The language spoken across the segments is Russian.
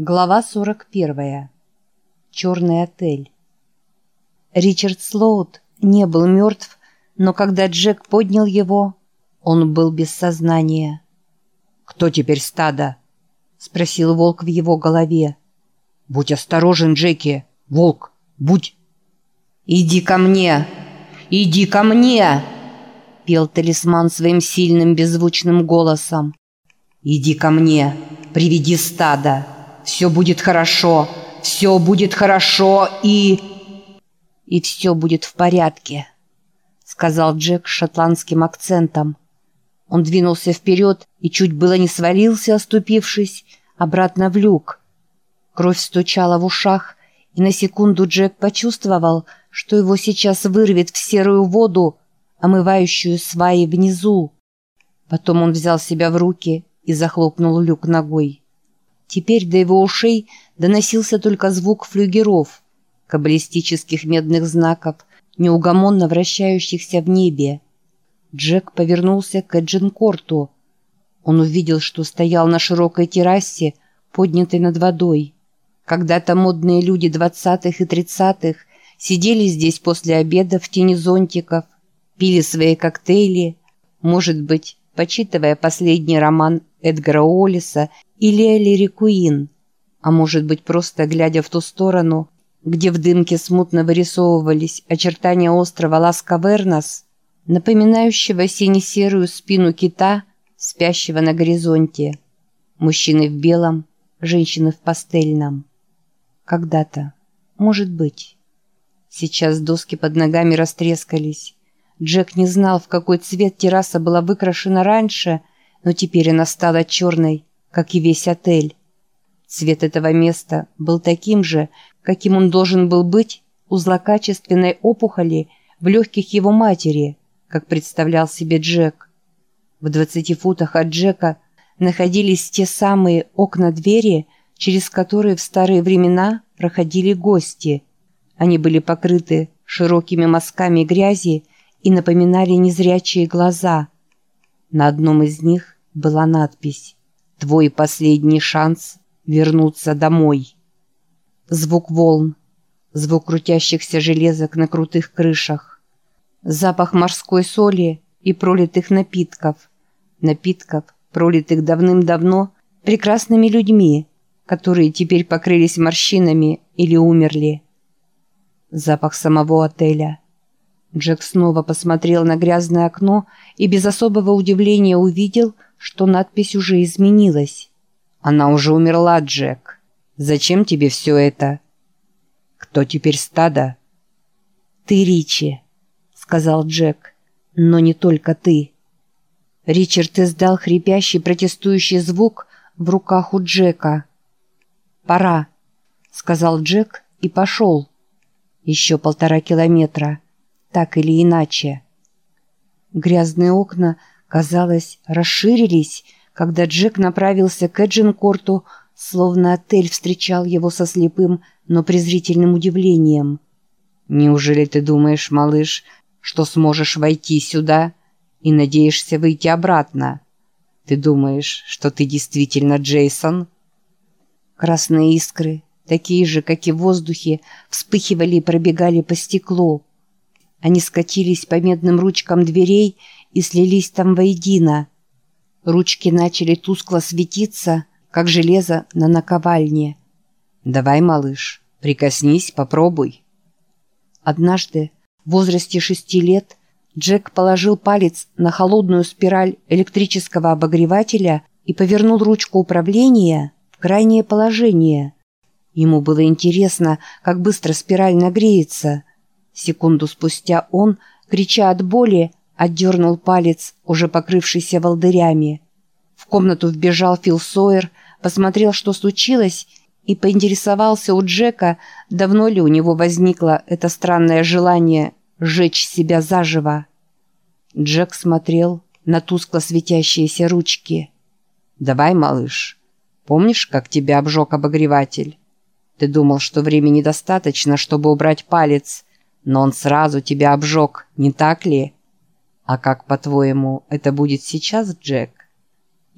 Глава 41. Черный отель. Ричард Слоут не был мертв, но когда Джек поднял его, он был без сознания. «Кто теперь стадо?» — спросил волк в его голове. «Будь осторожен, Джеки! Волк, будь!» «Иди ко мне! Иди ко мне!» — пел талисман своим сильным беззвучным голосом. «Иди ко мне! Приведи стадо!» Все будет хорошо, все будет хорошо и... И все будет в порядке, сказал Джек с шотландским акцентом. Он двинулся вперед и чуть было не свалился, оступившись, обратно в люк. Кровь стучала в ушах, и на секунду Джек почувствовал, что его сейчас вырвет в серую воду, омывающую сваи внизу. Потом он взял себя в руки и захлопнул люк ногой. Теперь до его ушей доносился только звук флюгеров, каббалистических медных знаков, неугомонно вращающихся в небе. Джек повернулся к Эджинкорту. Он увидел, что стоял на широкой террасе, поднятой над водой. Когда-то модные люди двадцатых и тридцатых сидели здесь после обеда в тени зонтиков, пили свои коктейли, может быть, почитывая последний роман Эдгара Уоллиса или Элири Куин, а может быть просто глядя в ту сторону, где в дымке смутно вырисовывались очертания острова Лас-Кавернас, напоминающего сине-серую спину кита, спящего на горизонте. Мужчины в белом, женщины в пастельном. Когда-то. Может быть. Сейчас доски под ногами растрескались. Джек не знал, в какой цвет терраса была выкрашена раньше, но теперь она стала черной, как и весь отель. Цвет этого места был таким же, каким он должен был быть у злокачественной опухоли в легких его матери, как представлял себе Джек. В двадцати футах от Джека находились те самые окна-двери, через которые в старые времена проходили гости. Они были покрыты широкими мазками грязи и напоминали незрячие глаза. На одном из них была надпись Твой последний шанс вернуться домой. Звук волн, звук крутящихся железок на крутых крышах, запах морской соли и пролитых напитков, напитков, пролитых давным-давно прекрасными людьми, которые теперь покрылись морщинами или умерли. Запах самого отеля. Джек снова посмотрел на грязное окно и без особого удивления увидел, что надпись уже изменилась. «Она уже умерла, Джек. Зачем тебе все это?» «Кто теперь стадо?» «Ты, Ричи», — сказал Джек. «Но не только ты». Ричард издал хрипящий протестующий звук в руках у Джека. «Пора», — сказал Джек и пошел. Еще полтора километра, так или иначе. Грязные окна казалось, расширились, когда Джек направился к Эджинкорту, словно отель встречал его со слепым, но презрительным удивлением. «Неужели ты думаешь, малыш, что сможешь войти сюда и надеешься выйти обратно? Ты думаешь, что ты действительно Джейсон?» Красные искры, такие же, как и в воздухе, вспыхивали и пробегали по стеклу. Они скатились по медным ручкам дверей и слились там воедино. Ручки начали тускло светиться, как железо на наковальне. «Давай, малыш, прикоснись, попробуй». Однажды, в возрасте шести лет, Джек положил палец на холодную спираль электрического обогревателя и повернул ручку управления в крайнее положение. Ему было интересно, как быстро спираль нагреется. Секунду спустя он, крича от боли, отдернул палец, уже покрывшийся волдырями. В комнату вбежал Фил Сойер, посмотрел, что случилось, и поинтересовался у Джека, давно ли у него возникло это странное желание сжечь себя заживо. Джек смотрел на тускло светящиеся ручки. «Давай, малыш. Помнишь, как тебя обжег обогреватель? Ты думал, что времени достаточно, чтобы убрать палец, но он сразу тебя обжег, не так ли?» «А как, по-твоему, это будет сейчас, Джек?»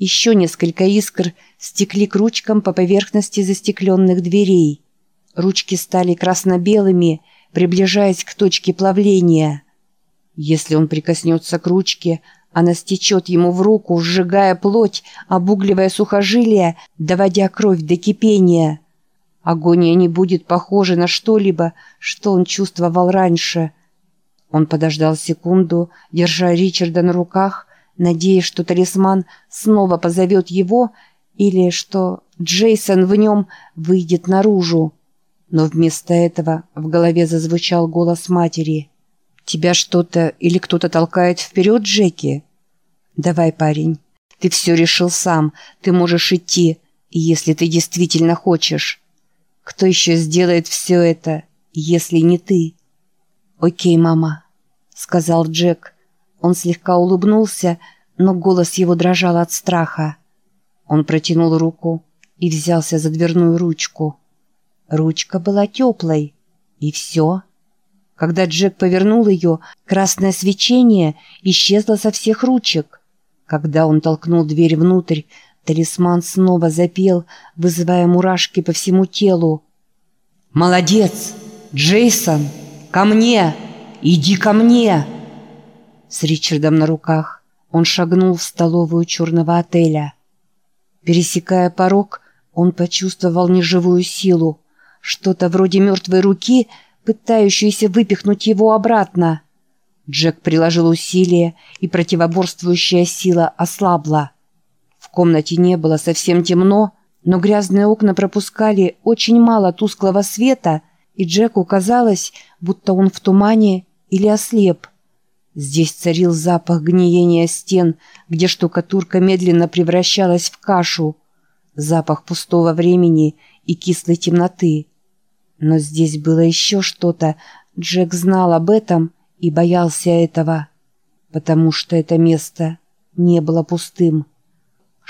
Еще несколько искр стекли к ручкам по поверхности застекленных дверей. Ручки стали красно-белыми, приближаясь к точке плавления. Если он прикоснется к ручке, она стечет ему в руку, сжигая плоть, обугливая сухожилия, доводя кровь до кипения. Агония не будет похожа на что-либо, что он чувствовал раньше. Он подождал секунду, держа Ричарда на руках, надеясь, что талисман снова позовет его или что Джейсон в нем выйдет наружу. Но вместо этого в голове зазвучал голос матери. «Тебя что-то или кто-то толкает вперед, Джеки?» «Давай, парень, ты все решил сам, ты можешь идти, если ты действительно хочешь. Кто еще сделает все это, если не ты?» «Окей, мама», — сказал Джек. Он слегка улыбнулся, но голос его дрожал от страха. Он протянул руку и взялся за дверную ручку. Ручка была теплой. И все. Когда Джек повернул ее, красное свечение исчезло со всех ручек. Когда он толкнул дверь внутрь, талисман снова запел, вызывая мурашки по всему телу. «Молодец! Джейсон! Ко мне! Иди ко мне!» С Ричардом на руках он шагнул в столовую черного отеля. Пересекая порог, он почувствовал неживую силу, что-то вроде мертвой руки, пытающейся выпихнуть его обратно. Джек приложил усилие, и противоборствующая сила ослабла. Комнате не было совсем темно, но грязные окна пропускали очень мало тусклого света, и Джеку казалось, будто он в тумане или ослеп. Здесь царил запах гниения стен, где штукатурка медленно превращалась в кашу, запах пустого времени и кислой темноты. Но здесь было еще что-то. Джек знал об этом и боялся этого, потому что это место не было пустым.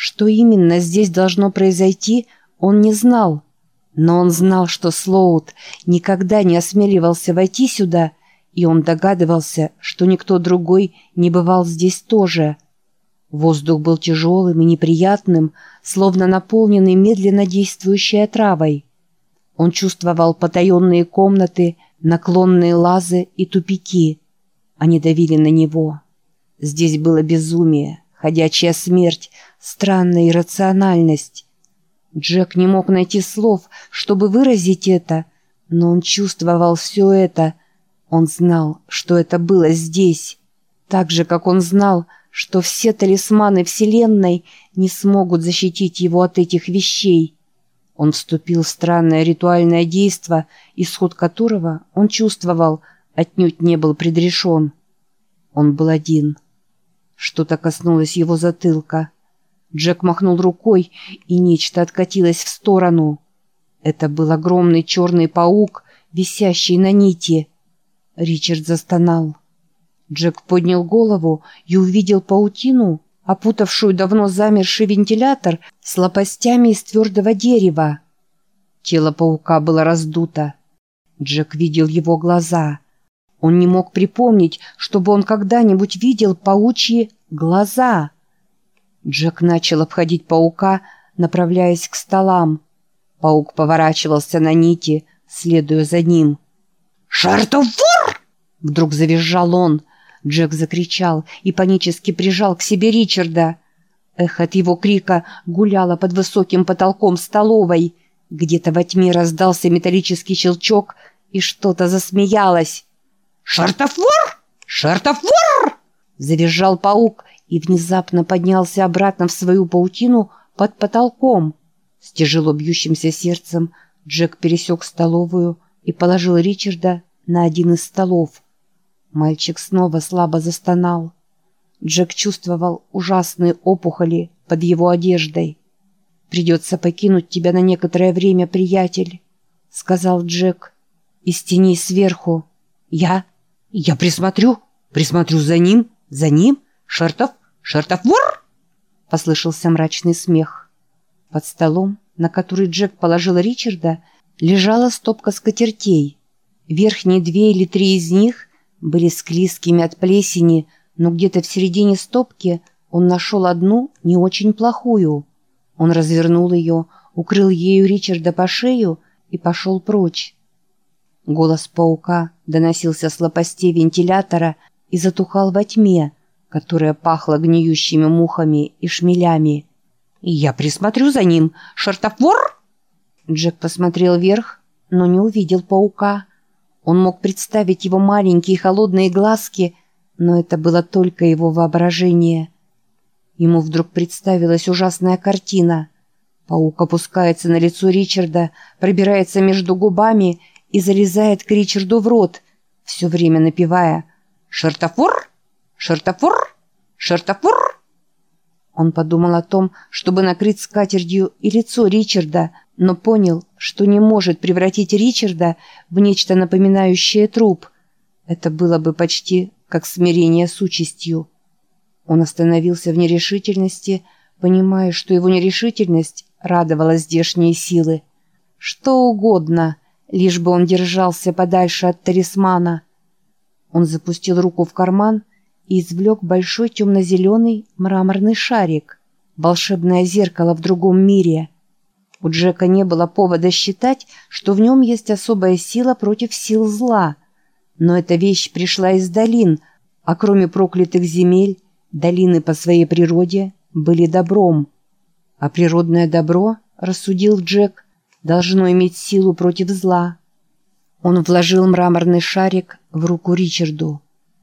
Что именно здесь должно произойти, он не знал. Но он знал, что Слоут никогда не осмеливался войти сюда, и он догадывался, что никто другой не бывал здесь тоже. Воздух был тяжелым и неприятным, словно наполненный медленно действующей отравой. Он чувствовал потаенные комнаты, наклонные лазы и тупики. Они давили на него. Здесь было безумие, ходячая смерть, странная иррациональность. Джек не мог найти слов, чтобы выразить это, но он чувствовал все это. Он знал, что это было здесь. Так же, как он знал, что все талисманы Вселенной не смогут защитить его от этих вещей. Он вступил в странное ритуальное действо, исход которого, он чувствовал, отнюдь не был предрешен. Он был один. Что-то коснулось его затылка. Джек махнул рукой, и нечто откатилось в сторону. Это был огромный черный паук, висящий на нити. Ричард застонал. Джек поднял голову и увидел паутину, опутавшую давно замерший вентилятор с лопастями из твердого дерева. Тело паука было раздуто. Джек видел его глаза. Он не мог припомнить, чтобы он когда-нибудь видел паучьи глаза. Джек начал обходить паука, направляясь к столам. Паук поворачивался на нити, следуя за ним. «Шартов вор!» — вдруг завизжал он. Джек закричал и панически прижал к себе Ричарда. Эхо от его крика гуляло под высоким потолком столовой. Где-то во тьме раздался металлический щелчок, и что-то засмеялось. «Шартов вор! Шартов вор!» Завизжал паук и внезапно поднялся обратно в свою паутину под потолком. С тяжело бьющимся сердцем Джек пересек столовую и положил Ричарда на один из столов. Мальчик снова слабо застонал. Джек чувствовал ужасные опухоли под его одеждой. «Придется покинуть тебя на некоторое время, приятель», — сказал Джек. «Из теней сверху. Я? Я присмотрю? Присмотрю за ним? За ним? Шертов? Шертов вор?» Послышался мрачный смех. Под столом, на который Джек положил Ричарда, лежала стопка скатертей. Верхние две или три из них были склизкими от плесени, но где-то в середине стопки он нашел одну не очень плохую. Он развернул ее, укрыл ею Ричарда по шею и пошел прочь. Голос паука доносился с лопастей вентилятора и затухал во тьме, которая пахла гниющими мухами и шмелями. «Я присмотрю за ним! Шартофор!» Джек посмотрел вверх, но не увидел паука. Он мог представить его маленькие холодные глазки, но это было только его воображение. Ему вдруг представилась ужасная картина. Паук опускается на лицо Ричарда, пробирается между губами и залезает к Ричарду в рот, все время напевая «Шартофор! Шартофор! Шартофор!» Он подумал о том, чтобы накрыть скатертью и лицо Ричарда, но понял, что не может превратить Ричарда в нечто напоминающее труп. Это было бы почти как смирение с участью. Он остановился в нерешительности, понимая, что его нерешительность радовала здешние силы. Что угодно, лишь бы он держался подальше от талисмана. Он запустил руку в карман и извлек большой темно-зеленый мраморный шарик, волшебное зеркало в другом мире. У Джека не было повода считать, что в нем есть особая сила против сил зла. Но эта вещь пришла из долин, а кроме проклятых земель, долины по своей природе были добром. А природное добро, рассудил Джек, должно иметь силу против зла. Он вложил мраморный шарик в руку Ричарду.